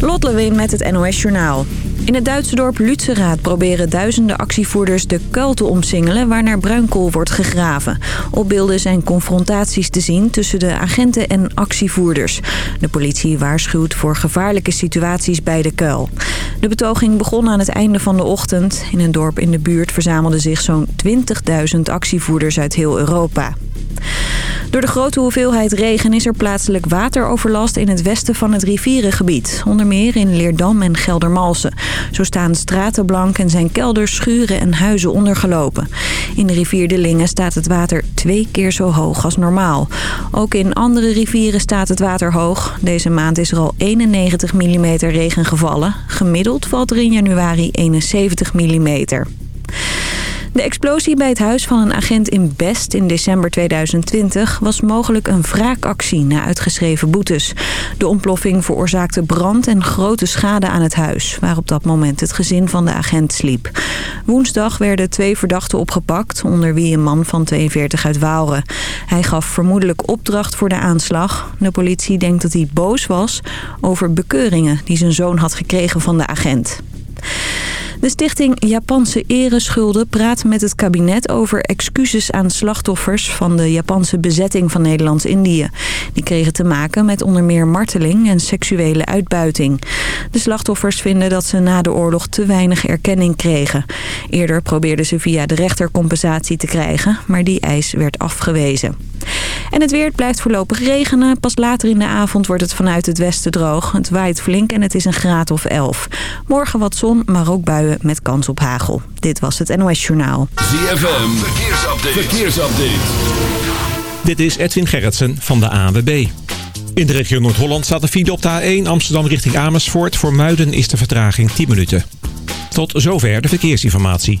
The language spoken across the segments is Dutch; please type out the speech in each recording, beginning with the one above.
Lot Lewin met het NOS Journaal. In het Duitse dorp Lützerath proberen duizenden actievoerders de kuil te omsingelen waar naar bruinkool wordt gegraven. Op beelden zijn confrontaties te zien tussen de agenten en actievoerders. De politie waarschuwt voor gevaarlijke situaties bij de kuil. De betoging begon aan het einde van de ochtend. In een dorp in de buurt verzamelden zich zo'n 20.000 actievoerders uit heel Europa. Door de grote hoeveelheid regen is er plaatselijk wateroverlast in het westen van het rivierengebied. Onder meer in Leerdam en Geldermalsen. Zo staan straten blank en zijn kelders, schuren en huizen ondergelopen. In de rivier de Lingen staat het water twee keer zo hoog als normaal. Ook in andere rivieren staat het water hoog. Deze maand is er al 91 mm regen gevallen. Gemiddeld valt er in januari 71 mm. De explosie bij het huis van een agent in Best in december 2020 was mogelijk een wraakactie na uitgeschreven boetes. De ontploffing veroorzaakte brand en grote schade aan het huis, waar op dat moment het gezin van de agent sliep. Woensdag werden twee verdachten opgepakt, onder wie een man van 42 uit Waalre. Hij gaf vermoedelijk opdracht voor de aanslag. De politie denkt dat hij boos was over bekeuringen die zijn zoon had gekregen van de agent. De stichting Japanse Ereschulden praat met het kabinet over excuses aan slachtoffers van de Japanse bezetting van Nederlands-Indië. Die kregen te maken met onder meer marteling en seksuele uitbuiting. De slachtoffers vinden dat ze na de oorlog te weinig erkenning kregen. Eerder probeerden ze via de rechter compensatie te krijgen, maar die eis werd afgewezen. En het weer blijft voorlopig regenen. Pas later in de avond wordt het vanuit het westen droog. Het waait flink en het is een graad of 11. Morgen wat zon, maar ook buien met kans op hagel. Dit was het NOS Journaal. ZFM, verkeersupdate. verkeersupdate. Dit is Edwin Gerritsen van de ANWB. In de regio Noord-Holland staat de file op de A1 Amsterdam richting Amersfoort. Voor Muiden is de vertraging 10 minuten. Tot zover de verkeersinformatie.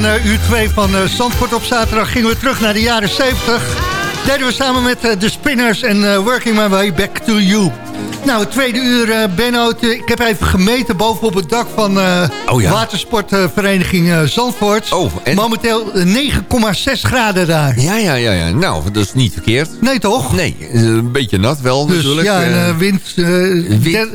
Van uh, uur 2 van uh, Zandvoort op zaterdag gingen we terug naar de jaren 70. Deden we samen met uh, de Spinners en Working My Way Back to You. Nou, het tweede uur, uh, Benno. Ik heb even gemeten bovenop het dak van uh, oh, ja. watersportvereniging uh, Zandvoort. Oh, en? Momenteel 9,6 graden daar. Ja, ja, ja, ja. Nou, dat is niet verkeerd. Nee, toch? Nee, een beetje nat wel dus, natuurlijk. Ja, en wind,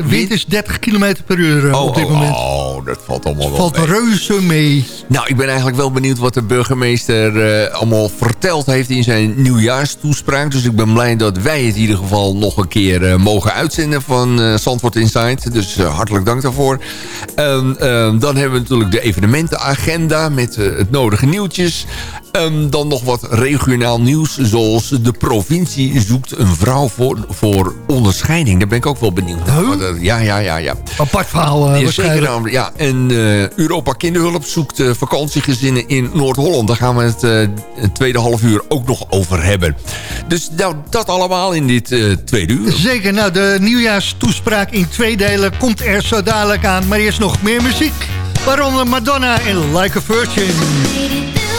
wind, is 30 km per uur oh, op dit oh, moment. Oh, dat valt allemaal wel valt mee. reuze mee. Nou, ik ben eigenlijk wel benieuwd wat de burgemeester allemaal verteld heeft in zijn nieuwjaarstoespraak. Dus ik ben blij dat wij het in ieder geval nog een keer mogen uitzenden van uh, Zandvoort Insight. Dus uh, hartelijk dank daarvoor. Um, um, dan hebben we natuurlijk de evenementenagenda met uh, het nodige nieuwtjes. Um, dan nog wat regionaal nieuws. Zoals de provincie zoekt een vrouw voor, voor onderscheiding. Daar ben ik ook wel benieuwd naar. Huh? Ja, ja, ja, ja. Apart verhaal ja, zeker, ja, en Europa Kinderhulp zoekt vakantiegezinnen in Noord-Holland. Daar gaan we het, het tweede half uur ook nog over hebben. Dus nou, dat allemaal in dit tweede uur. Zeker, nou de nieuwjaarstoespraak in twee delen komt er zo dadelijk aan. Maar eerst nog meer muziek. Waaronder Madonna en Like a Virgin.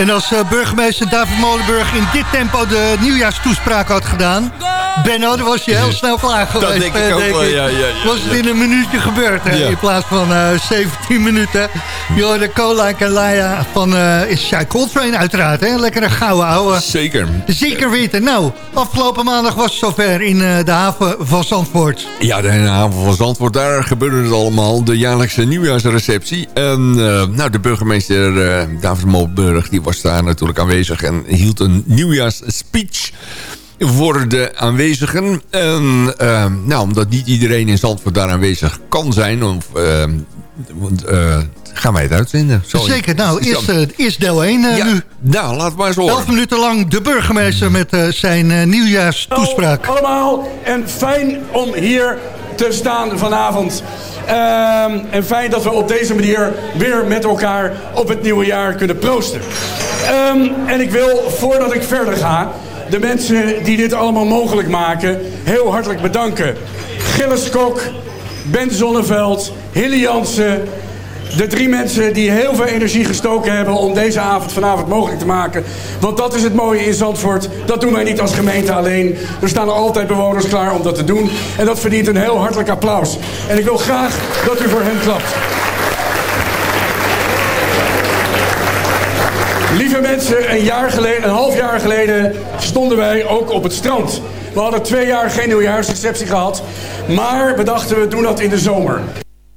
En als eh, burgemeester David Molenburg in dit tempo de nieuwjaarstoespraak had gedaan... Benno, dan was je heel snel klaar geweest. denk ik eh, ook wel, ja, ja, ja, Was het in een minuutje gebeurd, hè, in plaats van eh, 17 minuten. Je hoorde Cola Kalaya van uh, is Coltrane uiteraard, hè? Lekkere gouden ouwe. Zeker. Zeker weten. Nou, afgelopen maandag was het zover in de haven van Zandvoort. Ja, de haven van Zandvoort, daar gebeurde het allemaal. De jaarlijkse nieuwjaarsreceptie. En nou, de burgemeester David Molburg, die was daar natuurlijk aanwezig... en hield een nieuwjaarsspeech voor de aanwezigen. En eh, nou, omdat niet iedereen in Zandvoort daar aanwezig kan zijn... Of, want, eh, gaan wij het uitzenden. Sorry. Zeker, nou, Is eerst, eerst deel 1 eh, ja, nu. Nou, laat maar eens horen. Elf minuten lang de burgemeester met zijn nieuwjaarstoespraak. Hallo allemaal en fijn om hier te staan vanavond. Ehm, en fijn dat we op deze manier weer met elkaar op het nieuwe jaar kunnen proosten. Ehm, en ik wil, voordat ik verder ga, de mensen die dit allemaal mogelijk maken, heel hartelijk bedanken. Gilles Kok, Ben Zonneveld, Hilly Jansen, de drie mensen die heel veel energie gestoken hebben om deze avond vanavond mogelijk te maken. Want dat is het mooie in Zandvoort. Dat doen wij niet als gemeente alleen. Er staan altijd bewoners klaar om dat te doen. En dat verdient een heel hartelijk applaus. En ik wil graag dat u voor hen klapt. Mensen, een, jaar geleden, een half jaar geleden stonden wij ook op het strand. We hadden twee jaar geen nieuwjaarsreceptie gehad. Maar we dachten, we doen dat in de zomer.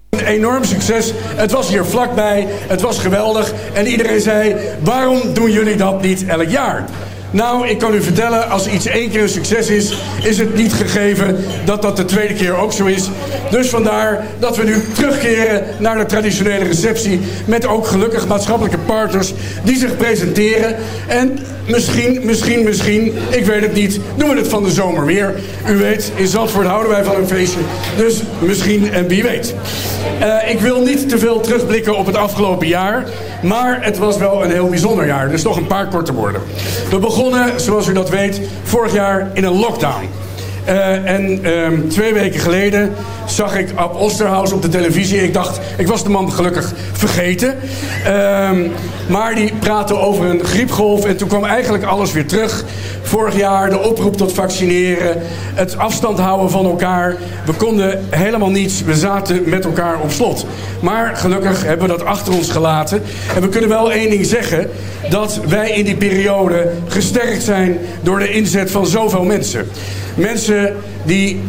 Een enorm succes. Het was hier vlakbij. Het was geweldig. En iedereen zei, waarom doen jullie dat niet elk jaar? Nou, ik kan u vertellen, als iets één keer een succes is... is het niet gegeven dat dat de tweede keer ook zo is. Dus vandaar dat we nu terugkeren naar de traditionele receptie... met ook gelukkig maatschappelijke partners die zich presenteren. En misschien, misschien, misschien, ik weet het niet... doen we het van de zomer weer. U weet, in Zandvoort houden wij van een feestje. Dus misschien en wie weet. Eh, ik wil niet te veel terugblikken op het afgelopen jaar... maar het was wel een heel bijzonder jaar. Dus nog een paar korte woorden. We begonnen, zoals u dat weet, vorig jaar in een lockdown. Eh, en ehm, twee weken geleden zag ik Ab Osterhaus op de televisie. Ik dacht, ik was de man gelukkig vergeten. Ehm, maar die praatte over een griepgolf en toen kwam eigenlijk alles weer terug. Vorig jaar de oproep tot vaccineren, het afstand houden van elkaar. We konden helemaal niets, we zaten met elkaar op slot. Maar gelukkig hebben we dat achter ons gelaten. En we kunnen wel één ding zeggen, dat wij in die periode gesterkt zijn door de inzet van zoveel mensen. Mensen die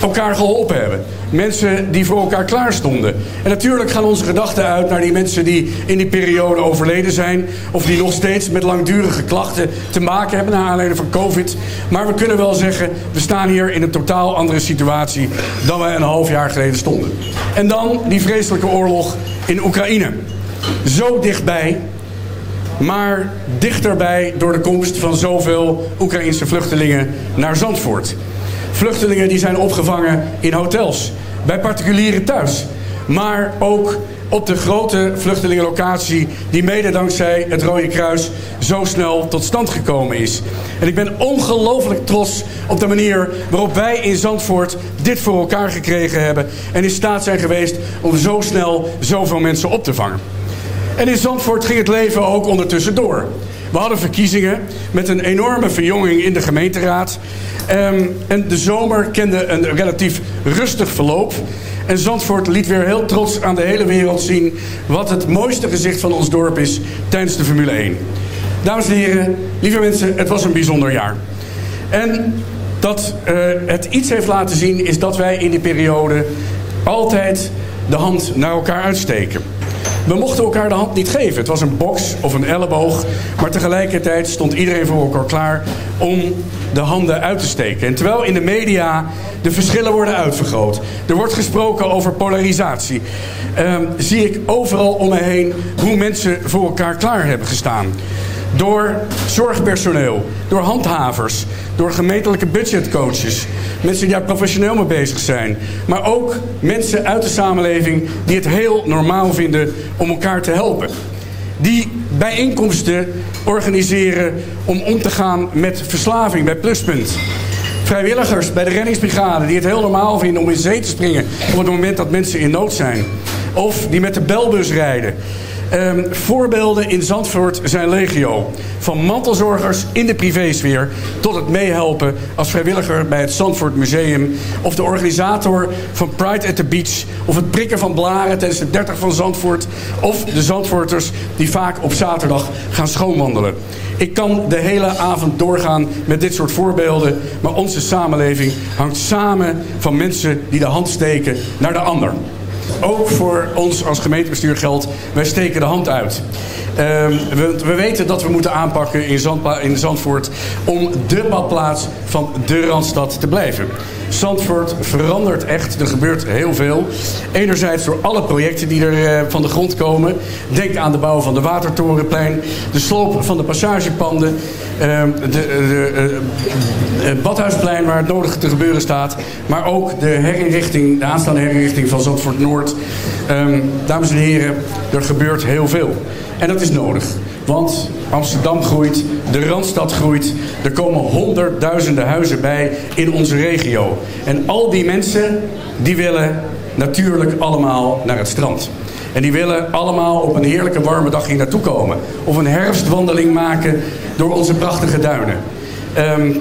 elkaar geholpen hebben. Mensen die voor elkaar klaar stonden. En natuurlijk gaan onze gedachten uit naar die mensen die in die periode overleden zijn. Of die nog steeds met langdurige klachten te maken hebben naar aanleiding van COVID. Maar we kunnen wel zeggen, we staan hier in een totaal andere situatie dan we een half jaar geleden stonden. En dan die vreselijke oorlog in Oekraïne. Zo dichtbij, maar dichterbij door de komst van zoveel Oekraïnse vluchtelingen naar Zandvoort. Vluchtelingen die zijn opgevangen in hotels, bij particulieren thuis. Maar ook op de grote vluchtelingenlocatie die mede dankzij het Rode Kruis zo snel tot stand gekomen is. En ik ben ongelooflijk trots op de manier waarop wij in Zandvoort dit voor elkaar gekregen hebben en in staat zijn geweest om zo snel zoveel mensen op te vangen. En in Zandvoort ging het leven ook ondertussen door. We hadden verkiezingen met een enorme verjonging in de gemeenteraad. Ehm, en de zomer kende een relatief rustig verloop. En Zandvoort liet weer heel trots aan de hele wereld zien... wat het mooiste gezicht van ons dorp is tijdens de Formule 1. Dames en heren, lieve mensen, het was een bijzonder jaar. En dat eh, het iets heeft laten zien is dat wij in die periode altijd de hand naar elkaar uitsteken. We mochten elkaar de hand niet geven. Het was een box of een elleboog. Maar tegelijkertijd stond iedereen voor elkaar klaar om de handen uit te steken. En terwijl in de media de verschillen worden uitvergroot. Er wordt gesproken over polarisatie. ehm, zie ik overal om me heen hoe mensen voor elkaar klaar hebben gestaan. Door zorgpersoneel, door handhavers, door gemeentelijke budgetcoaches. Mensen die daar professioneel mee bezig zijn. Maar ook mensen uit de samenleving die het heel normaal vinden om elkaar te helpen. Die bijeenkomsten organiseren om om te gaan met verslaving bij Pluspunt. Vrijwilligers bij de reddingsbrigade die het heel normaal vinden om in zee te springen op het moment dat mensen in nood zijn. Of die met de belbus rijden. Ehm, voorbeelden in Zandvoort zijn legio. Van mantelzorgers in de privésfeer tot het meehelpen als vrijwilliger bij het Zandvoort Museum. Of de organisator van Pride at the Beach. Of het prikken van blaren tijdens de 30 van Zandvoort. Of de Zandvoorters die vaak op zaterdag gaan schoonwandelen. Ik kan de hele avond doorgaan met dit soort voorbeelden. Maar onze samenleving hangt samen van mensen die de hand steken naar de ander. Ook voor ons als gemeentebestuur geldt, wij steken de hand uit. Ehm, we, we weten dat we moeten aanpakken in, Zandpla- in Zandvoort om de badplaats van de Randstad te blijven. Zandvoort verandert echt, er gebeurt heel veel. Enerzijds door alle projecten die er eh, van de grond komen. Denk aan de bouw van de Watertorenplein, de sloop van de passagepanden, ehm, de, de, eh, het Badhuisplein waar het nodig te gebeuren staat. Maar ook de herinrichting, de aanstaande herinrichting van Zandvoort Noord. Ehm, dames en heren, er gebeurt heel veel. En dat is nodig. Want Amsterdam groeit, de Randstad groeit. Er komen honderdduizenden huizen bij in onze regio. En al die mensen, die willen natuurlijk allemaal naar het strand. En die willen allemaal op een heerlijke warme dag hier naartoe komen. Of een herfstwandeling maken door onze prachtige duinen. Ehm,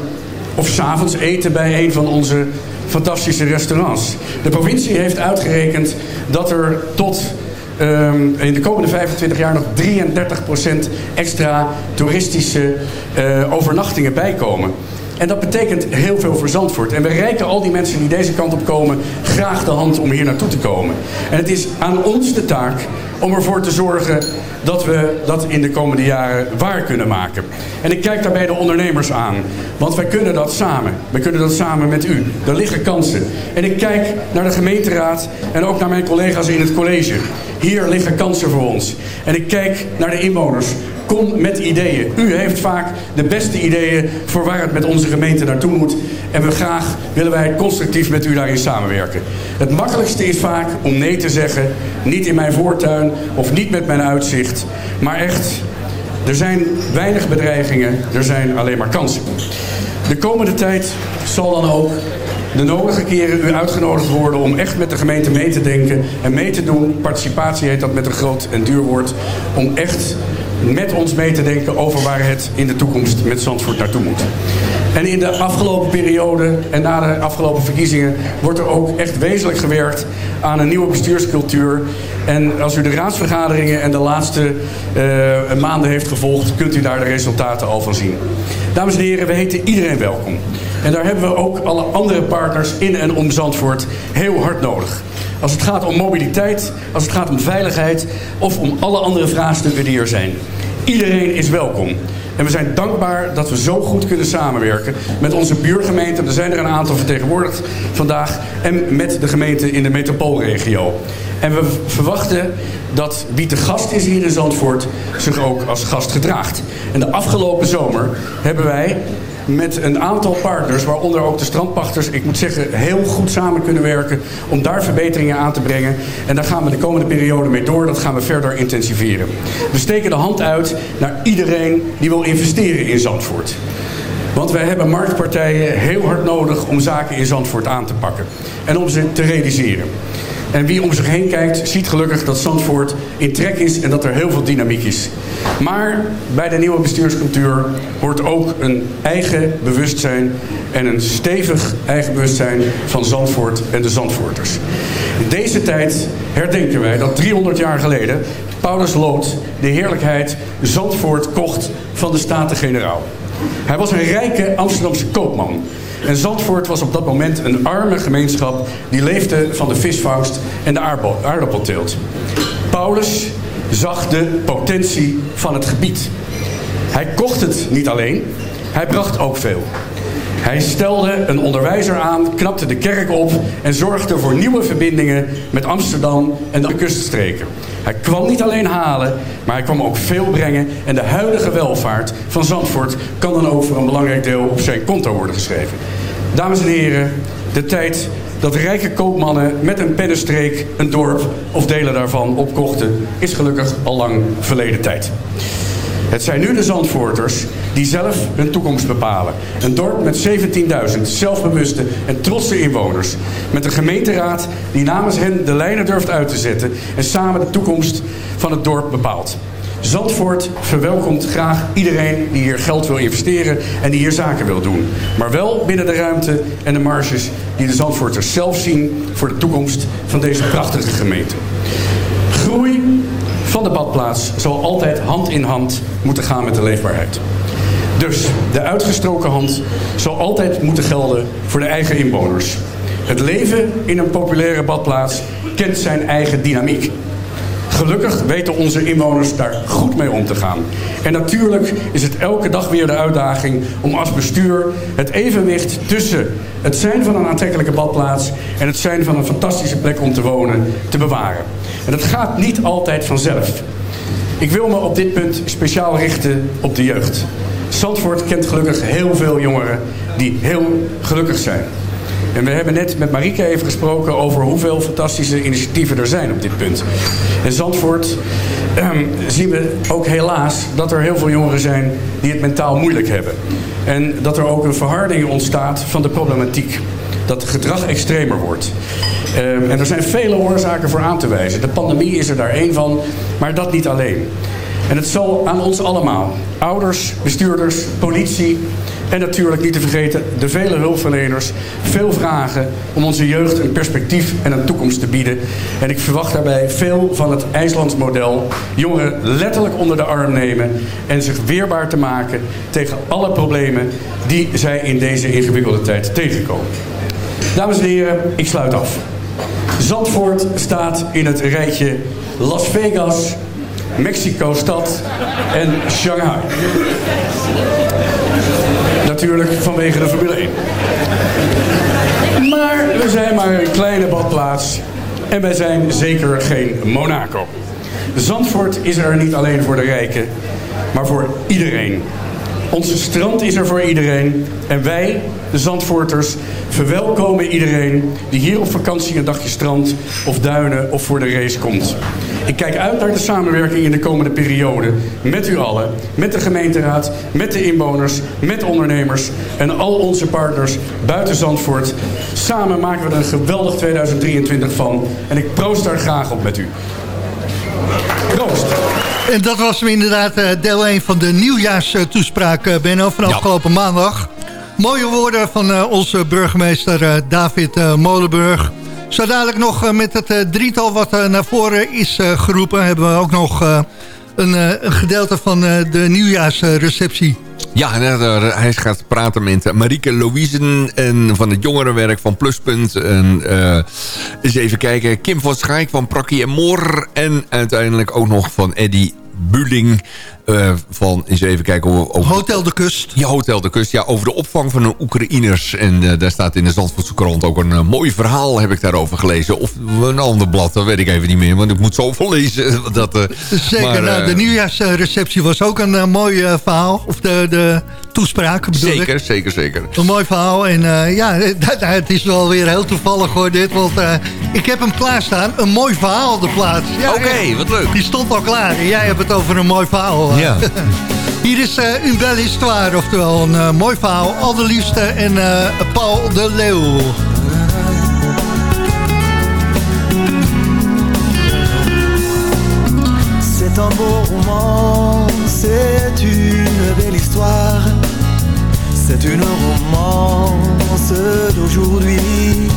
of s'avonds eten bij een van onze fantastische restaurants. De provincie heeft uitgerekend dat er tot ehm, in de komende 25 jaar nog 33% extra toeristische eh, overnachtingen bijkomen. En dat betekent heel veel voor Zandvoort. En we reiken al die mensen die deze kant op komen graag de hand om hier naartoe te komen. En het is aan ons de taak om ervoor te zorgen dat we dat in de komende jaren waar kunnen maken. En ik kijk daarbij de ondernemers aan. Want wij kunnen dat samen. We kunnen dat samen met u. Er liggen kansen. En ik kijk naar de gemeenteraad en ook naar mijn collega's in het college. Hier liggen kansen voor ons. En ik kijk naar de inwoners. Kom met ideeën. U heeft vaak de beste ideeën voor waar het met onze gemeente naartoe moet. En we graag willen wij constructief met u daarin samenwerken. Het makkelijkste is vaak om nee te zeggen. Niet in mijn voortuin of niet met mijn uitzicht. Maar echt, er zijn weinig bedreigingen. Er zijn alleen maar kansen. De komende tijd zal dan ook de nodige keren u uitgenodigd worden om echt met de gemeente mee te denken en mee te doen. Participatie heet dat met een groot en duur woord. Om echt met ons mee te denken over waar het in de toekomst met Zandvoort naartoe moet. En in de afgelopen periode en na de afgelopen verkiezingen wordt er ook echt wezenlijk gewerkt aan een nieuwe bestuurscultuur. En als u de raadsvergaderingen en de laatste eh, maanden heeft gevolgd, kunt u daar de resultaten al van zien. Dames en heren, we heten iedereen welkom. En daar hebben we ook alle andere partners in en om Zandvoort heel hard nodig. Als het gaat om mobiliteit, als het gaat om veiligheid of om alle andere vraagstukken die er zijn. Iedereen is welkom. En we zijn dankbaar dat we zo goed kunnen samenwerken met onze buurgemeenten. Er zijn er een aantal vertegenwoordigd vandaag. En met de gemeenten in de metropoolregio. En we verwachten dat wie te gast is hier in Zandvoort zich ook als gast gedraagt. En de afgelopen zomer hebben wij met een aantal partners, waaronder ook de strandpachters, ik moet zeggen, heel goed samen kunnen werken om daar verbeteringen aan te brengen. En daar gaan we de komende periode mee door. Dat gaan we verder intensiveren. We steken de hand uit naar iedereen die wil investeren in Zandvoort. Want wij hebben marktpartijen heel hard nodig om zaken in Zandvoort aan te pakken. En om ze te realiseren. En wie om zich heen kijkt, ziet gelukkig dat Zandvoort in trek is en dat er heel veel dynamiek is. Maar bij de nieuwe bestuurscultuur hoort ook een eigen bewustzijn en een stevig eigen bewustzijn van Zandvoort en de Zandvoorters. In deze tijd herdenken wij dat 300 jaar geleden Paulus Lood de heerlijkheid Zandvoort kocht van de Staten-Generaal. Hij was een rijke Amsterdamse koopman. En Zandvoort was op dat moment een arme gemeenschap die leefde van de visvangst en de aardappelteelt. Paulus zag de potentie van het gebied. Hij kocht het niet alleen, hij bracht ook veel. Hij stelde een onderwijzer aan, knapte de kerk op en zorgde voor nieuwe verbindingen met Amsterdam en de kuststreken. Hij kwam niet alleen halen, maar hij kwam ook veel brengen. En de huidige welvaart van Zandvoort kan dan voor een belangrijk deel op zijn konto worden geschreven. Dames en heren, de tijd dat rijke koopmannen met een pennenstreek een dorp of delen daarvan opkochten, is gelukkig al lang verleden tijd. Het zijn nu de Zandvoorters die zelf hun toekomst bepalen. Een dorp met 17.000 zelfbewuste en trotse inwoners. Met een gemeenteraad die namens hen de lijnen durft uit te zetten... en samen de toekomst van het dorp bepaalt. Zandvoort verwelkomt graag iedereen die hier geld wil investeren en die hier zaken wil doen. Maar wel binnen de ruimte en de marges die de Zandvoorters zelf zien voor de toekomst van deze prachtige gemeente. Van de badplaats zal altijd hand in hand moeten gaan met de leefbaarheid. Dus de uitgestroken hand zal altijd moeten gelden voor de eigen inwoners. Het leven in een populaire badplaats kent zijn eigen dynamiek. Gelukkig weten onze inwoners daar goed mee om te gaan. En natuurlijk is het elke dag weer de uitdaging om als bestuur het evenwicht tussen het zijn van een aantrekkelijke badplaats en het zijn van een fantastische plek om te wonen te bewaren. En dat gaat niet altijd vanzelf. Ik wil me op dit punt speciaal richten op de jeugd. Zandvoort kent gelukkig heel veel jongeren die heel gelukkig zijn. En we hebben net met Marieke even gesproken over hoeveel fantastische initiatieven er zijn op dit punt. In Zandvoort ehm, zien we ook helaas dat er heel veel jongeren zijn die het mentaal moeilijk hebben. En dat er ook een verharding ontstaat van de problematiek. Dat gedrag extremer wordt. Ehm, en er zijn vele oorzaken voor aan te wijzen. De pandemie is er daar één van, maar dat niet alleen. En het zal aan ons allemaal, ouders, bestuurders, politie en natuurlijk niet te vergeten de vele hulpverleners, veel vragen om onze jeugd een perspectief en een toekomst te bieden. En ik verwacht daarbij veel van het IJslands model. Jongeren letterlijk onder de arm nemen en zich weerbaar te maken tegen alle problemen die zij in deze ingewikkelde tijd tegenkomen. Dames en heren, ik sluit af. Zandvoort staat in het rijtje Las Vegas, Mexico-stad en Shanghai. Natuurlijk vanwege de Formule 1. Maar we zijn maar een kleine badplaats en wij zijn zeker geen Monaco. Zandvoort is er niet alleen voor de rijken, maar voor iedereen. Onze strand is er voor iedereen. En wij, de Zandvoorters, verwelkomen iedereen die hier op vakantie een dagje strand of duinen of voor de race komt. Ik kijk uit naar de samenwerking in de komende periode met u allen, met de gemeenteraad, met de inwoners, met ondernemers en al onze partners buiten Zandvoort. Samen maken we er een geweldig 2023 van en ik proost daar graag op met u. En dat was hem inderdaad eh, deel 1 van de nieuwjaarstoespraak, eh, Benno, van afgelopen maandag. Mooie woorden van eh, onze burgemeester David Molenburg. Zo dadelijk nog met het drietal wat naar voren is geroepen... hebben we ook nog een, een gedeelte van de nieuwjaarsreceptie. Ja, eh, hij gaat praten met Marieke Louisen en van het jongerenwerk van Pluspunt. En uh, eens even kijken, Kim van Schaik van Prakkie en Moor. En uiteindelijk ook nog van Eddy Buling uh, van, eens even kijken... Over, Hotel de Kust. Ja, Hotel de Kust. Ja, over de opvang van de Oekraïners. En uh, daar staat in de Zandvoortse krant ook een uh, mooi verhaal, heb ik daarover gelezen. Of een ander blad, dat weet ik even niet meer. Want ik moet zoveel lezen. Dat, Zeker, maar, nou, de nieuwjaarsreceptie was ook een mooi verhaal. Of de, de toespraak bedoel Zeker, ik. zeker, zeker. Een mooi verhaal. En ja, het is wel weer heel toevallig hoor dit. Want ik heb hem klaarstaan. Een mooi verhaal op de plaats. Ja, Oké, okay, wat leuk. Die stond al klaar. En jij hebt het over een mooi verhaal. Ja. Hier is uh, Une belle histoire, oftewel een uh, mooi verhaal. Al de liefste en uh, Paul de Leeuw. C'est un beau roman, c'est une belle histoire. C'est une romance d'aujourd'hui.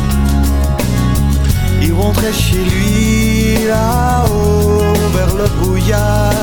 Il rentrait chez lui là-haut vers le brouillard.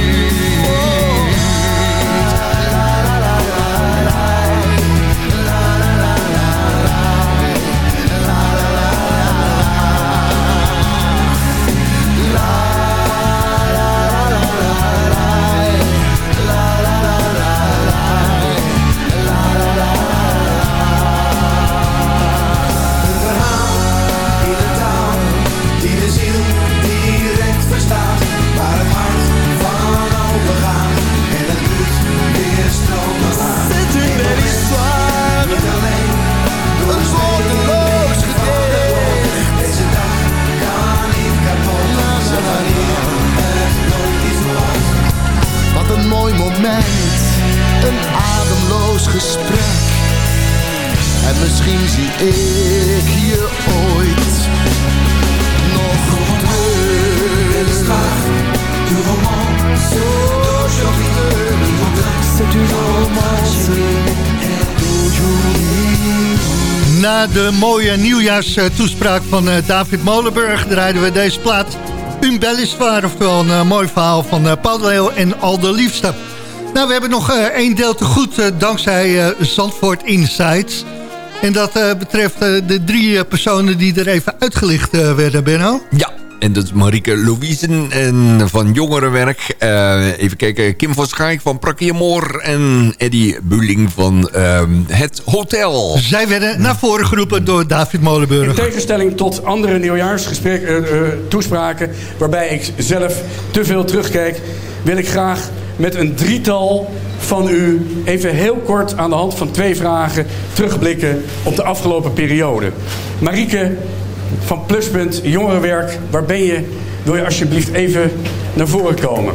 zie ik je ooit nog terug. Du romance. Na de mooie nieuwjaarstoespraak van eh, David Molenburg draaiden we deze plaat Un histoire, oftewel een eh, mooi verhaal van eh, Paul en Al de Liefste. Nou, we hebben nog één deel te goed dankzij Zandvoort Insights. En dat eh, betreft eh, de drie eh, personen die er even uitgelicht werden, Benno. Ja, en dat is Marieke Louisen en van Jongerenwerk. Eh, even kijken, Kim van Schaik van Prakkemoor en Eddie Buling van ehm, Het Hotel. Zij werden naar voren geroepen door David Molenburg. In tegenstelling tot andere nieuwjaarsgesprekken, eh, eh, toespraken... waarbij ik zelf te veel terugkijk... wil ik graag met een drietal van u even heel kort aan de hand van twee vragen... terugblikken op de afgelopen periode. Marieke van Pluspunt Jongerenwerk, waar ben je? Wil je alsjeblieft even naar voren komen?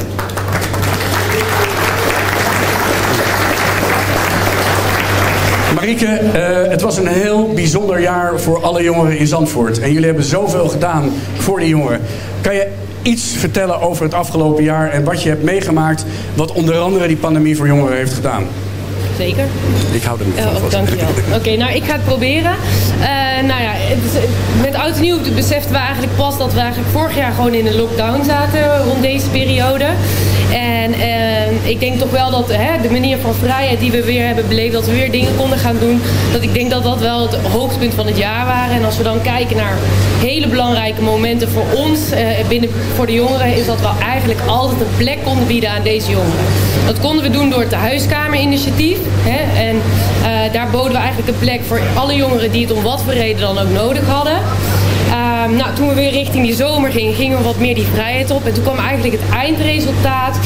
Marieke, eh, het was een heel bijzonder jaar voor alle jongeren in Zandvoort. En jullie hebben zoveel gedaan voor die jongeren. Kan je iets vertellen over het afgelopen jaar en wat je hebt meegemaakt... wat onder andere die pandemie voor jongeren heeft gedaan? Zeker. Ik hou er niet van. oh, dankjewel. Oké, nou ik ga het proberen. Eh, nou ja, is- met oud en nieuw beseften we eigenlijk pas dat we eigenlijk vorig jaar gewoon in een lockdown zaten rond deze periode. Ik denk toch wel dat hè, de manier van vrijheid die we weer hebben beleefd, dat we weer dingen konden gaan doen, dat ik denk dat dat wel het hoogtepunt van het jaar waren. En als we dan kijken naar hele belangrijke momenten voor ons, eh, binnen, voor de jongeren, is dat we eigenlijk altijd een plek konden bieden aan deze jongeren. Dat konden we doen door het huiskamerinitiatief. Hè, en eh, daar boden we eigenlijk een plek voor alle jongeren die het om wat voor reden dan ook nodig hadden. Ehm, nou, toen we weer richting die zomer gingen, gingen we wat meer die vrijheid op. En toen kwam eigenlijk het eindresultaat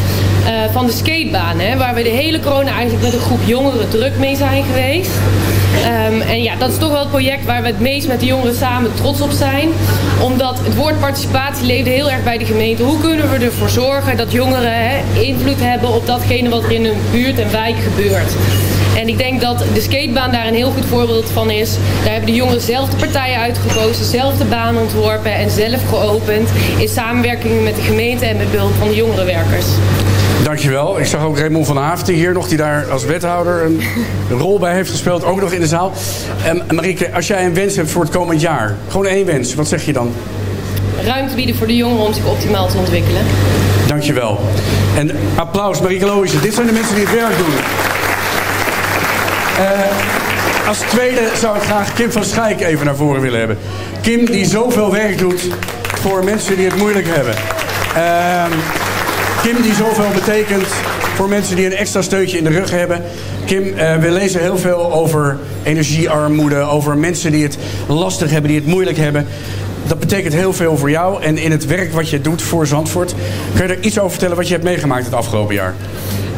eh, van de skatebaan. Hè, waar we de hele corona eigenlijk met een groep jongeren druk mee zijn geweest. Ehm, en ja, dat is toch wel het project waar we het meest met de jongeren samen trots op zijn. Omdat het woord participatie leefde heel erg bij de gemeente. Hoe kunnen we ervoor zorgen dat jongeren hè, invloed hebben op datgene wat er in hun buurt en wijk gebeurt? En ik denk dat de skatebaan daar een heel goed voorbeeld van is. Daar hebben de jongeren zelf de partijen uitgekozen, zelf de baan ontworpen en zelf geopend. In samenwerking met de gemeente en met behulp van de jongerenwerkers. Dankjewel. Ik zag ook Raymond van Haften hier nog, die daar als wethouder een, rol bij heeft gespeeld. Ook nog in de zaal. En Marieke, als jij een wens hebt voor het komend jaar, gewoon één wens, wat zeg je dan? Ruimte bieden voor de jongeren om zich optimaal te ontwikkelen. Dankjewel. En applaus, Marieke Loïse. Dit zijn de mensen die het werk doen. Eh, als tweede zou ik graag Kim van Schijk even naar voren willen hebben. Kim die zoveel werk doet voor mensen die het moeilijk hebben. Ehm, Kim die zoveel betekent voor mensen die een extra steuntje in de rug hebben. Kim, eh, we lezen heel veel over energiearmoede, over mensen die het lastig hebben, die het moeilijk hebben. Dat betekent heel veel voor jou en in het werk wat je doet voor Zandvoort. Kun je er iets over vertellen wat je hebt meegemaakt het afgelopen jaar?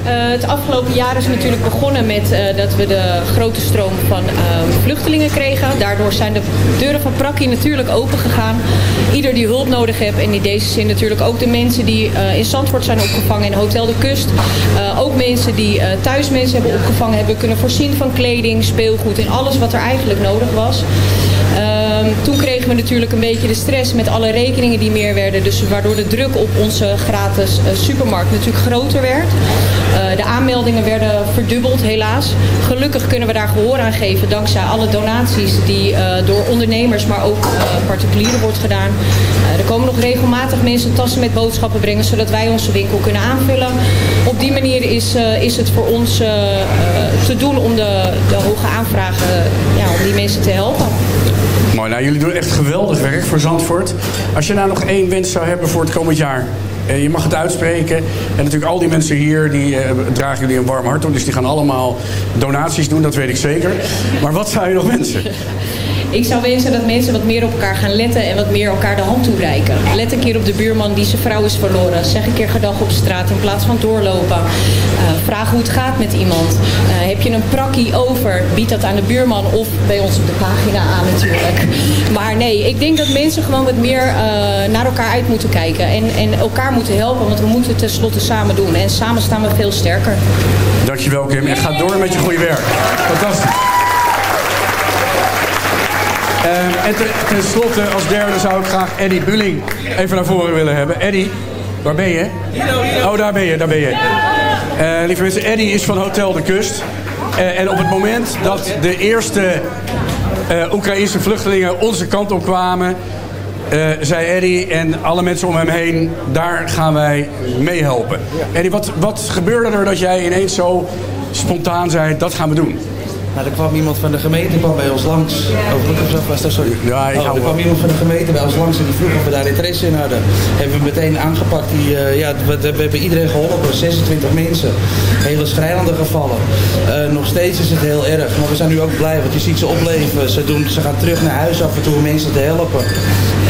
Uh, het afgelopen jaar is natuurlijk begonnen met uh, dat we de grote stroom van uh, vluchtelingen kregen. Daardoor zijn de deuren van Prakkie natuurlijk open gegaan. Ieder die hulp nodig heeft en in deze zin natuurlijk ook de mensen die in Zandvoort zijn opgevangen in Hotel de Kust. ook mensen die thuis mensen hebben opgevangen hebben kunnen voorzien van kleding, speelgoed en alles wat er eigenlijk nodig was. Ehm, toen kregen we natuurlijk een beetje de stress met alle rekeningen die meer werden. Dus waardoor de druk op onze gratis supermarkt natuurlijk groter werd. Uh, de aanmeldingen werden verdubbeld, helaas. Gelukkig kunnen we daar gehoor aan geven dankzij alle donaties die uh, door ondernemers, maar ook particulieren wordt gedaan. er komen nog regelmatig mensen tassen met boodschappen brengen, zodat wij onze winkel kunnen aanvullen. Op die manier is, is het voor ons te doen om de, de hoge aanvragen, ja, om die mensen te helpen. Mooi, nou jullie doen echt geweldig werk voor Zandvoort. Als je nou nog één wens zou hebben voor het komend jaar, je mag het uitspreken. En natuurlijk al die mensen hier, die uh, dragen jullie een warm hart toe. Dus die gaan allemaal donaties doen, dat weet ik zeker. Maar wat zou je nog wensen? Ik zou wensen dat mensen wat meer op elkaar gaan letten en wat meer elkaar de hand toereiken. Let een keer op de buurman die zijn vrouw is verloren. Zeg een keer gedag op straat in plaats van doorlopen. Uh, vraag hoe het gaat met iemand. Uh, heb je een prakkie over? Bied dat aan de buurman of bij ons op de pagina aan natuurlijk. Maar nee, ik denk dat mensen gewoon wat meer uh, naar elkaar uit moeten kijken. En, en elkaar moeten helpen, want we moeten het tenslotte samen doen. En samen staan we veel sterker. Dankjewel Kim en ga door met je goede werk. Fantastisch. Um, en ten slotte als derde zou ik graag Eddie Bulling even naar voren willen hebben. Eddie, waar ben je? Oh, daar ben je, daar ben je. Uh, lieve mensen, Eddie is van Hotel de Kust. Uh, en op het moment dat de eerste uh, Oekraïnse vluchtelingen onze kant op kwamen... zei Eddie en alle mensen om hem heen, daar gaan wij meehelpen. Eddie, wat, wat gebeurde er dat jij ineens zo spontaan zei, dat gaan we doen? Nou, er kwam iemand van de gemeente kwam bij ons langs. Oh, was dat, sorry. Ja, ik oh, er kwam iemand van de gemeente bij ons langs en die vroeg of we daar interesse in hadden. Hebben we meteen aangepakt. Die, uh, ja, we, we, hebben iedereen geholpen, 26 mensen. Hele schrijnende gevallen. Uh, nog steeds is het heel erg. Maar we zijn nu ook blij, want je ziet ze opleven. Ze, doen, ze gaan terug naar huis af en toe om mensen te helpen.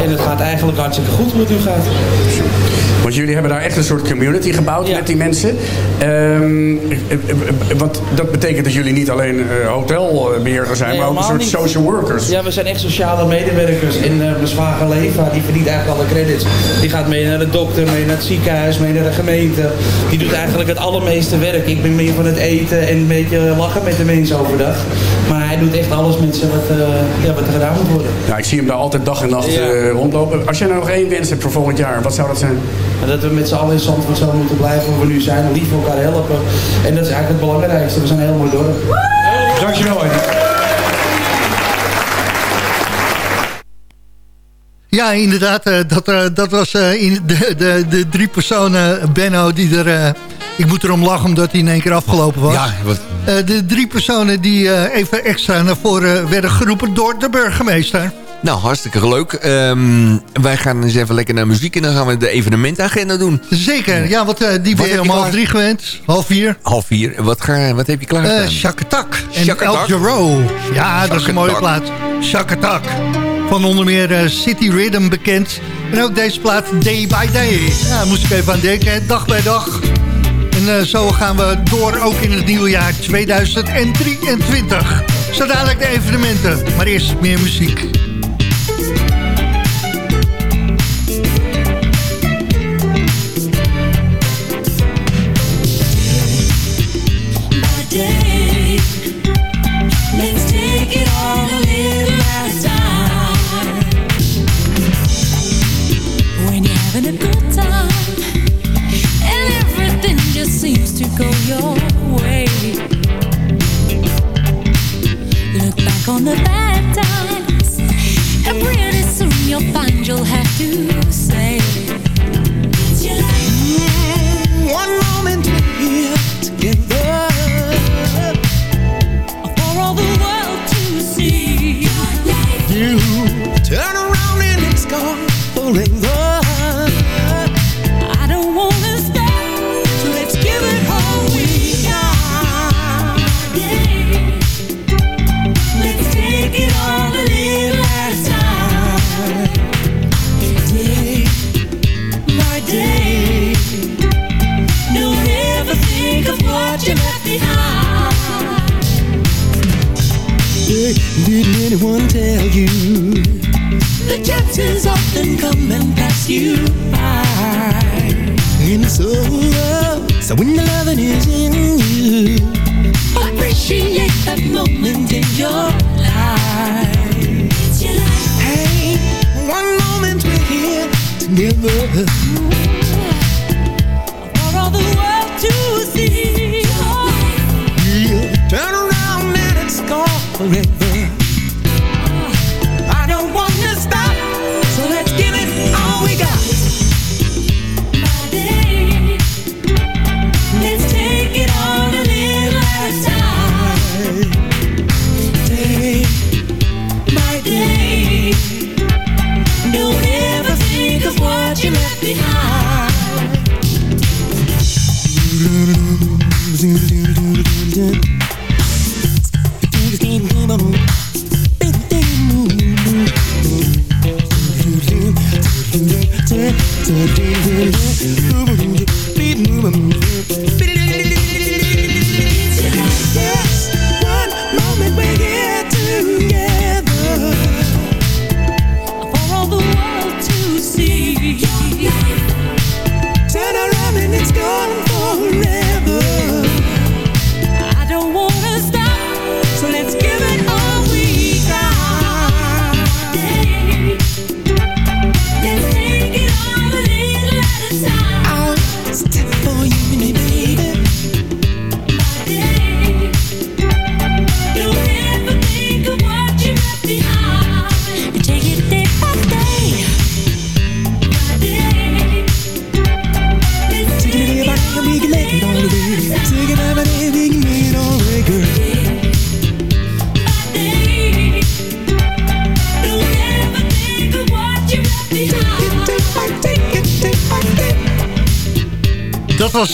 En het gaat eigenlijk hartstikke goed hoe het nu gaat. Want jullie hebben daar echt een soort community gebouwd ja. met die mensen. Um, want dat betekent dat jullie niet alleen hotelbeheerder zijn, nee, maar ook een soort niet. social workers. Ja, we zijn echt sociale medewerkers. En uh, mijn zwager Leva, die verdient eigenlijk alle credits. Die gaat mee naar de dokter, mee naar het ziekenhuis, mee naar de gemeente. Die doet eigenlijk het allermeeste werk. Ik ben meer van het eten en een beetje lachen met de mensen overdag. Maar hij doet echt alles met ze wat, uh, ja, wat er gedaan moet worden. Ja, ik zie hem daar altijd dag en nacht ja. rondlopen. Als jij nou nog één wens hebt voor volgend jaar, wat zou dat zijn? Dat we met z'n allen in Zandvoort zo moeten blijven waar we nu zijn. Lief elkaar helpen. En dat is eigenlijk het belangrijkste. We zijn een heel mooi dorp. Dankjewel, Eddie. Ja, inderdaad. Uh, dat, uh, dat was in de, de, de drie personen, Benno, die er... ik moet erom lachen omdat hij in één keer afgelopen was. Ja, wat... de drie personen die even extra naar voren werden geroepen door de burgemeester. Nou, hartstikke leuk. Um, wij gaan eens even lekker naar muziek en dan gaan we de evenementagenda doen. Zeker, ja, want uh, die ben je om half drie gewend. Half vier. Half vier. Wat, ga, wat heb je klaar uh, Shakatak en El Giro. Ja, dat is een mooie plaats. Shakatak. Van onder meer eh, City Rhythm bekend. En ook deze plaat Day by Day. Ja, moest ik even aan denken, dag bij dag. En eh, zo gaan we door ook in het nieuwe jaar 2023. Zo dadelijk de evenementen, maar eerst meer muziek.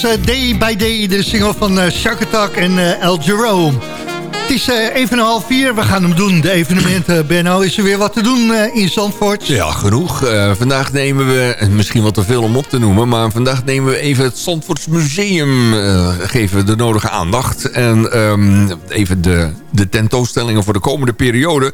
Was eh, Day by Day, de single van uh, Shark en eh, El Jerome. Het is eh, even een half vier, we gaan hem doen. De evenementen, Benno, is er weer wat te doen eh, in Zandvoort? Ja, genoeg. Eh, vandaag nemen we, eh, misschien wat te veel om op te noemen... maar vandaag nemen we even het Zandvoorts Museum... eh, geven we de nodige aandacht. En ehm, even de, de tentoonstellingen voor de komende periode.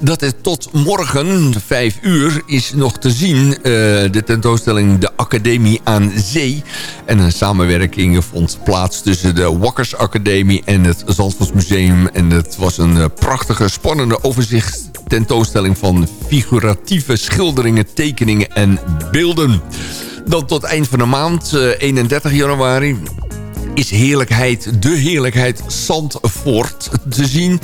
Dat is tot morgen, vijf uur, is nog te zien... eh, de tentoonstelling De Academie aan Zee. En een samenwerking vond plaats tussen de Wakkers Academie... en het Zandvoorts Museum. En het was een eh, prachtige, spannende overzicht tentoonstelling van figuratieve schilderingen, tekeningen en beelden. Dan tot eind van de maand, eh, 31 januari, is heerlijkheid, de heerlijkheid Zandvoort te zien.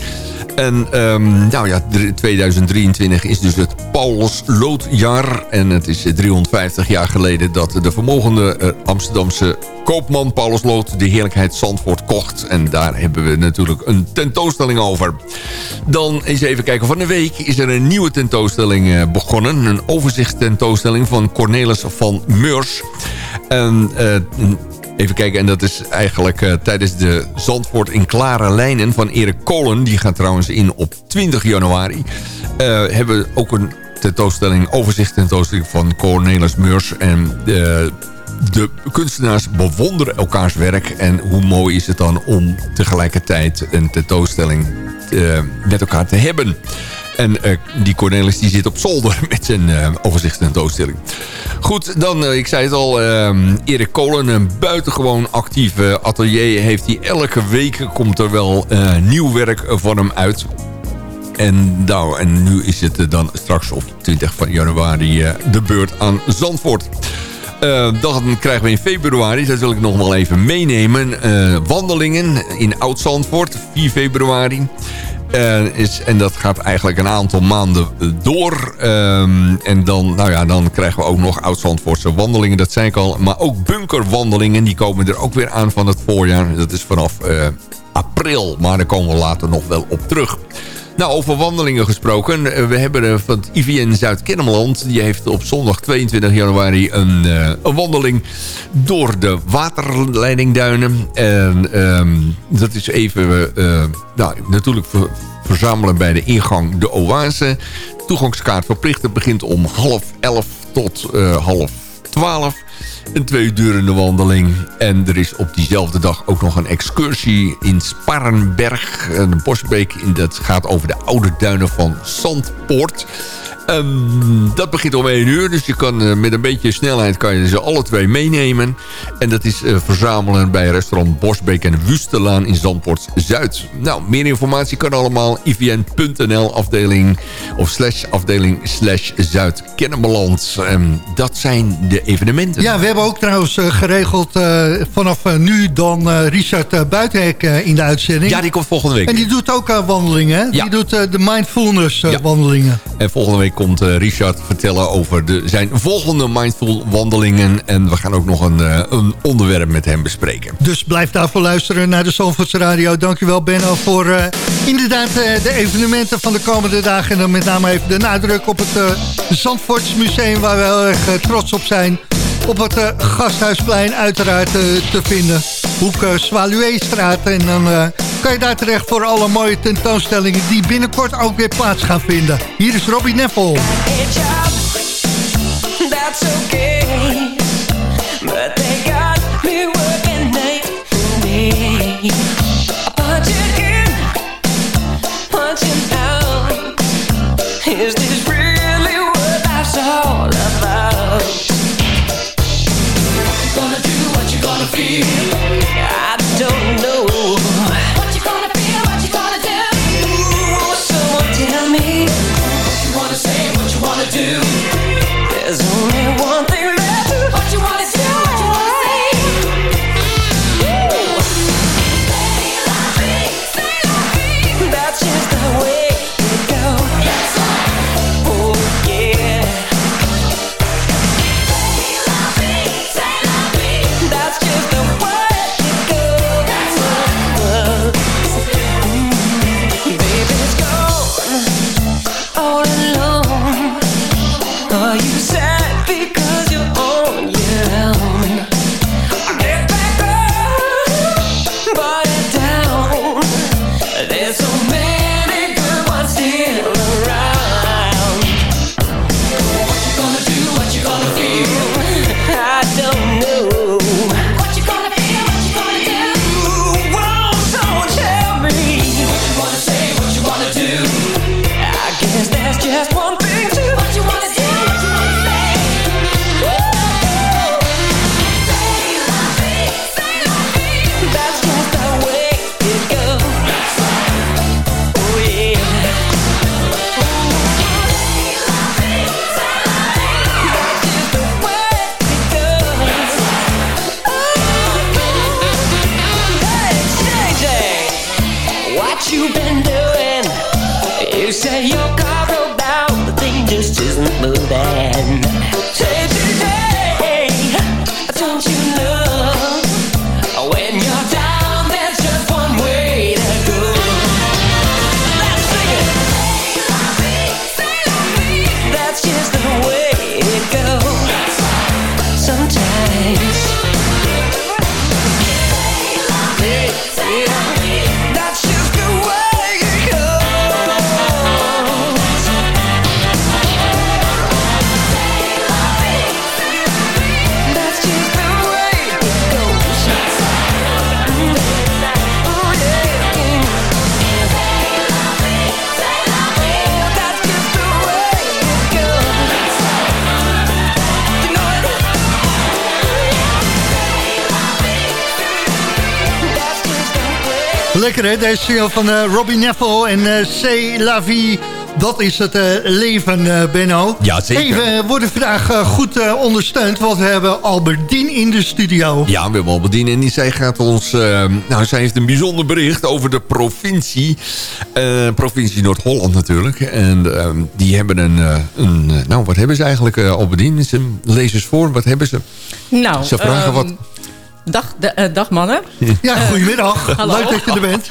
En ehm, nou ja, 2023 is dus het Paulus Loodjaar. En het is 350 jaar geleden dat de vermogende eh, Amsterdamse koopman Paulus Lood de heerlijkheid Zandvoort kocht. En daar hebben we natuurlijk een tentoonstelling over. Dan eens even kijken. Van de week is er een nieuwe tentoonstelling eh, begonnen. Een overzichtstentoonstelling van Cornelis van Meurs. En... eh, Even kijken, en dat is eigenlijk eh, tijdens de Zandvoort in klare lijnen van Erik Kolen. Die gaat trouwens in op 20 januari. Eh, hebben we ook een tentoonstelling, overzicht tentoonstelling van Cornelis Meurs. En de, de kunstenaars bewonderen elkaars werk. En hoe mooi is het dan om tegelijkertijd een tentoonstelling eh, met elkaar te hebben. En eh, die Cornelis die zit op zolder met zijn uh, overzichtstentoonstelling. Goed, dan, uh, ik zei het al, Erik Kolen, een buitengewoon actieve atelier. Heeft hij elke week, komt er wel nieuw werk van hem uit. En, nou, en nu is het dan straks op 20 van januari de beurt aan Zandvoort. Uh, dan krijgen we in februari, dat wil ik nog wel even meenemen... Wandelingen in Oud-Zandvoort, 4 februari. Uh, is, en dat gaat eigenlijk een aantal maanden door. Um, en dan, nou ja, dan krijgen we ook nog Oud-Zandvoortse wandelingen, dat zei ik al. Maar ook bunkerwandelingen, die komen er ook weer aan van het voorjaar. Dat is vanaf april, maar daar komen we later nog wel op terug. Nou, over wandelingen gesproken. Eh, we hebben van het IVN Zuid-Kennemerland... die heeft op zondag 22 januari een, uh, een wandeling... door de waterleidingduinen. En um, dat is even... Nou, natuurlijk ver, verzamelen bij de ingang de oase. Toegangskaart verplicht. begint om half elf tot half twaalf. Een twee durende wandeling. En er is op diezelfde dag ook nog een excursie in Sparrenberg. Een bosbeek. Dat gaat over de oude duinen van Zandpoort. Um, dat begint om 1 uur, dus je kan uh, met een beetje snelheid kan je ze alle twee meenemen. En dat is uh, verzamelen bij restaurant Bosbeek en Wustelaan in Zandpoort Zuid. Nou, meer informatie kan allemaal ivn.nl afdeling of slash afdeling slash Zuid-Kennemerland. Um, dat zijn de evenementen. Ja, we hebben ook trouwens uh, geregeld vanaf nu dan Richard Buitenhek in de uitzending. Ja, die komt volgende week. En die doet ook wandelingen, hè? Ja. Die doet de mindfulness Ja. wandelingen. En volgende week komt uh, Richard vertellen over de, zijn volgende mindful wandelingen. En we gaan ook nog een, uh, een onderwerp met hem bespreken. Dus blijf daarvoor luisteren naar de Zandvoortse Radio. Dankjewel Benno voor uh, inderdaad de evenementen van de komende dagen. En dan met name even de nadruk op het Zandvoorts Museum waar we heel erg trots op zijn. Op het Gasthuisplein uiteraard te vinden. Hoek Zwaluweestraat. En dan kan je daar terecht voor alle mooie tentoonstellingen... die binnenkort ook weer plaats gaan vinden. Hier is Robbie Neffel. That's okay, as Lekker hè, deze single van uh, Robbie Neville en uh, C. La Vie. Dat is het uh, leven, uh, Benno. Ja, zeker. Hey, we worden vandaag uh, goed ondersteund, want we hebben Albertine in de studio. Ja, we hebben Albertine en die, zij gaat ons... nou, zij heeft een bijzonder bericht over de provincie. provincie Noord-Holland natuurlijk. En ehm, die hebben een, een... nou, wat hebben ze eigenlijk, Albertine? Ze lezen voor, wat hebben ze? Nou, ze vragen um, wat... Dag, de, uh, dag mannen. Ja, goedemiddag. Uh, Leuk dat je er bent.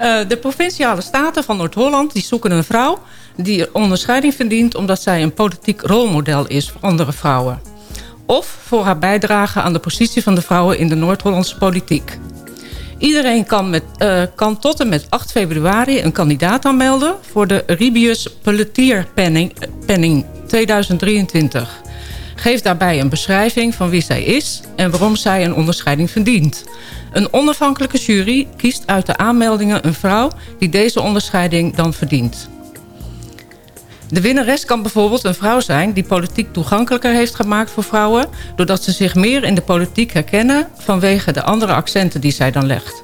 Uh, de Provinciale Staten van Noord-Holland die zoeken een vrouw... die onderscheiding verdient omdat zij een politiek rolmodel is voor andere vrouwen. Of voor haar bijdrage aan de positie van de vrouwen in de Noord-Hollandse politiek. Iedereen kan, met, kan tot en met 8 februari een kandidaat aanmelden... voor de Ribius Pelletierpenning 2023... Geef daarbij een beschrijving van wie zij is en waarom zij een onderscheiding verdient. Een onafhankelijke jury kiest uit de aanmeldingen een vrouw die deze onderscheiding dan verdient. De winnares kan bijvoorbeeld een vrouw zijn die politiek toegankelijker heeft gemaakt voor vrouwen... doordat ze zich meer in de politiek herkennen vanwege de andere accenten die zij dan legt.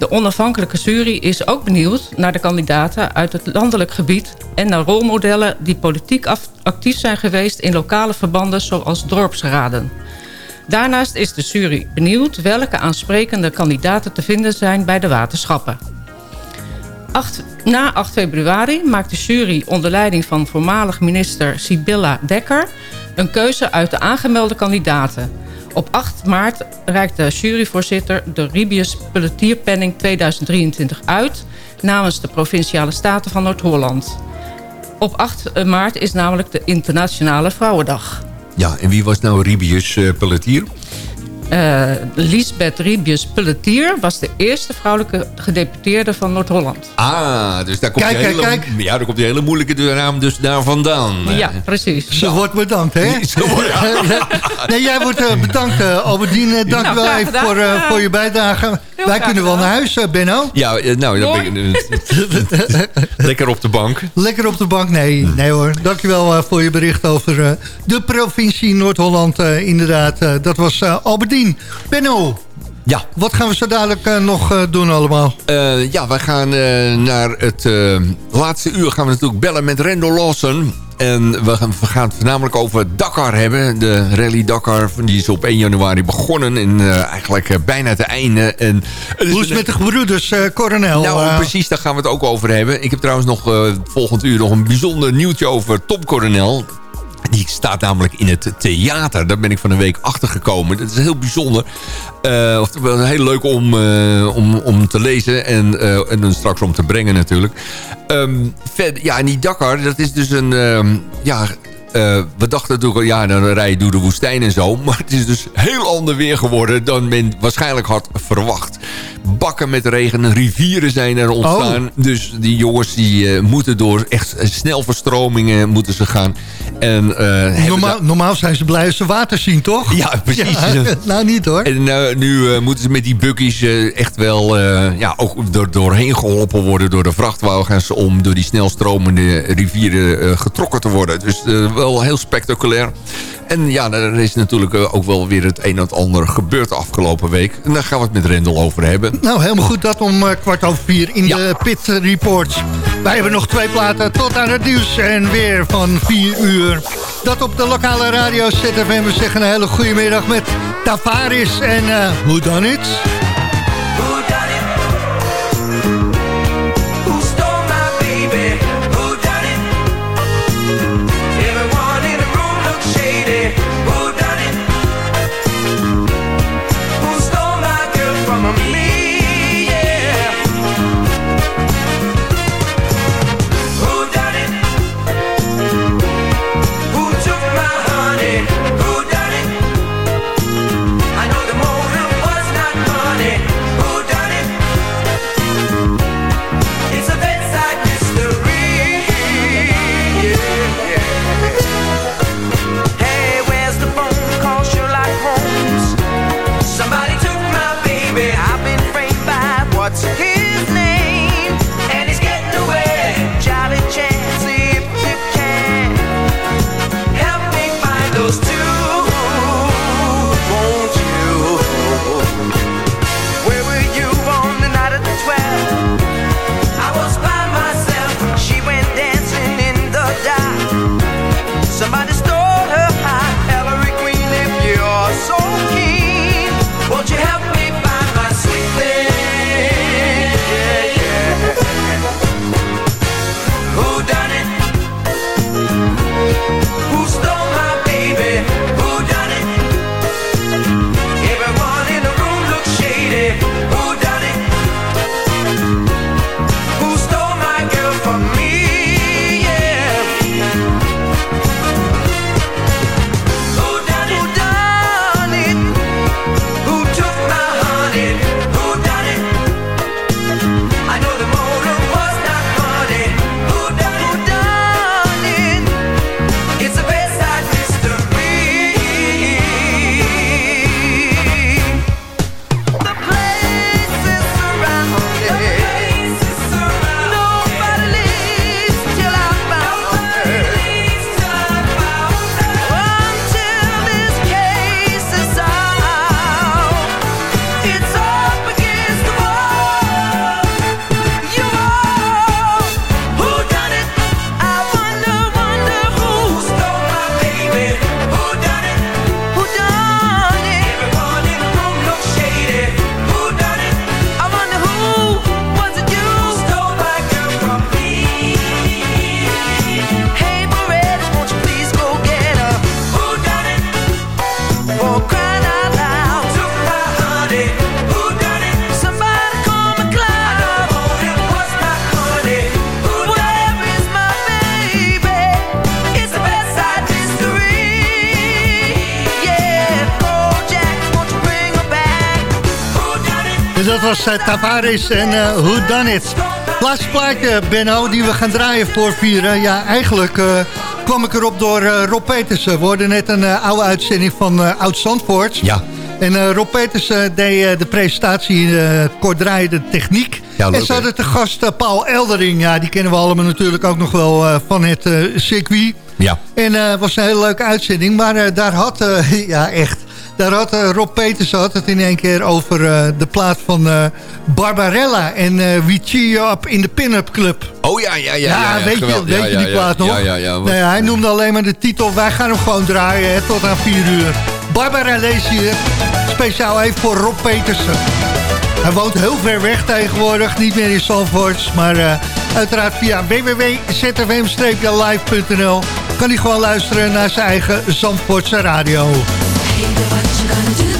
De onafhankelijke jury is ook benieuwd naar de kandidaten uit het landelijk gebied... en naar rolmodellen die politiek actief zijn geweest in lokale verbanden zoals dorpsraden. Daarnaast is de jury benieuwd welke aansprekende kandidaten te vinden zijn bij de waterschappen. 8, na 8 februari maakt de jury onder leiding van voormalig minister Sibylla Dekker... een keuze uit de aangemelde kandidaten... Op 8 maart reikt de juryvoorzitter de Ribius Pelletierpenning 2023 uit... namens de Provinciale Staten van Noord-Holland. Op 8 maart is namelijk de Internationale Vrouwendag. Ja, en wie was nou Ribius uh, Pelletier? Uh, Lisbeth Ribius Pelletier was de eerste vrouwelijke gedeputeerde van Noord-Holland. Ah, dus daar komt, kijk, die hele, kijk. Ja, daar komt die hele moeilijke naam dus daar vandaan. Ja, precies. Ze wordt bedankt, hè? Ze wordt, nee, jij wordt uh, bedankt, uh, Alberdien. dank Nou, wel even voor, uh, Ja. voor je bijdrage. Heel Wij kunnen wel naar huis, Benno. Ja, eh, nou, dan ben ik, lekker op de bank. Lekker op de bank? Nee, nee hoor. Dankjewel uh, voor je bericht over uh, de provincie Noord-Holland. Uh, inderdaad, uh, dat was uh, Alberdien. Benno, Ja. wat gaan we zo dadelijk uh, nog uh, doen allemaal? Uh, ja, wij gaan naar het laatste uur gaan we natuurlijk bellen met Randall Lawson. En we gaan, we gaan het voornamelijk over Dakar hebben. De rally Dakar, die is op 1 januari begonnen. En eigenlijk bijna te einde. En, Hoe is het met de gebroeders, Coronel? Nou, precies, daar gaan we het ook over hebben. Ik heb trouwens nog volgend uur nog een bijzonder nieuwtje over Tom Coronel. Die staat namelijk in het theater. Daar ben ik van een week achter gekomen. Dat is heel bijzonder. Uh, oftewel heel leuk om, uh, om, om te lezen en, uh, en dan straks om te brengen natuurlijk. Um, verder, ja, en die Dakar, dat is dus een... Um, ja, uh, we dachten natuurlijk al, ja, dan rij je door de woestijn en zo. Maar het is dus heel ander weer geworden dan men waarschijnlijk had verwacht. Bakken met regen, rivieren zijn er ontstaan. Oh. Dus die jongens die uh, moeten door echt snelverstromingen moeten ze gaan. En, uh, normaal, normaal zijn ze blij als ze water zien, toch? Ja, precies. Ja, nou, niet hoor. En nu moeten ze met die buggies echt wel ja, ook door, doorheen geholpen worden door de vrachtwagens... om door die snelstromende rivieren getrokken te worden. Dus wel heel spectaculair. En ja, er is natuurlijk ook wel weer het een en het ander gebeurd de afgelopen week. En daar gaan we het met Rendel over hebben. Nou, helemaal goed. Dat om uh, kwart over vier in ja. de Pit Reports. Wij hebben nog twee platen tot aan het nieuws en weer van vier uur. Dat op de lokale radio ZFM. We zeggen een hele goede middag met Tavares en uh, Who Done It? En dat was uh, Tavares en uh, Who Done It. Laatste plaatje, Benno, die we gaan draaien voor vieren. Ja, eigenlijk uh, kwam ik erop door Rob Petersen. We hoorden net een oude uitzending van Oud Zandvoort. Ja. En Rob Petersen deed de presentatie, kort draaien de techniek. Ja, leuk, en ze hadden te gast Paul Eldering. Ja, die kennen we allemaal natuurlijk ook nog wel van het circuit. Ja. En het was een hele leuke uitzending. Maar daar had, ja echt... Daar had uh, Rob Peters had het in één keer over uh, de plaat van uh, Barbarella en We Cheer Up in de Pin-Up Club. Oh ja, ja, ja. Ja, ja weet, je, weet ja, je die plaat nog? Ja, ja, ja. Nou ja, hij noemde alleen maar de titel. Wij gaan hem gewoon draaien hè, tot aan 4 uur. Barbarella is hier. Speciaal even voor Rob Petersen. Hij woont heel ver weg tegenwoordig, niet meer in Zandvoort. Maar uiteraard via www.zfm-live.nl kan hij gewoon luisteren naar zijn eigen Zandvoortse radio. You gonna do